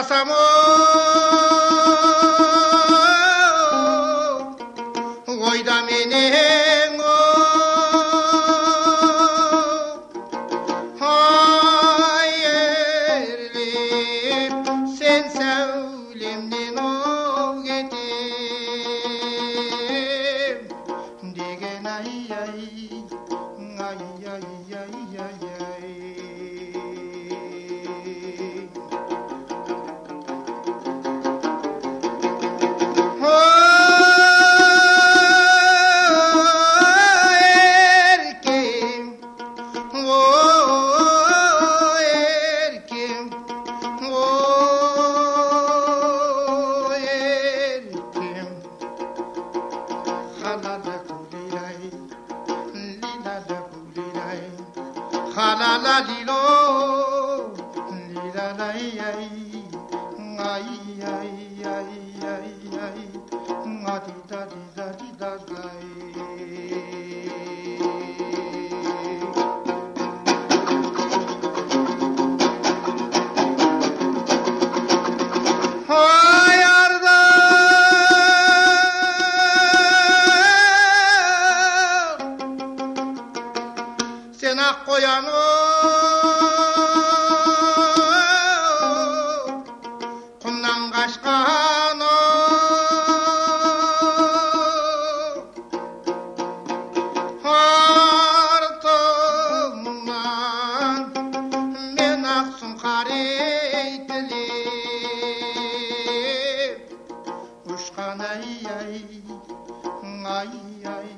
రసము ఓయిదమినే ఓ fa la la li lo li la la ai ai ai ai ai ai ai ai ai ai sen ak koyan o kumdan kaçkan o Artımdan men aksun kareytilip Uçkan ay ay ay ay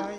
ay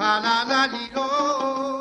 Hananalilo.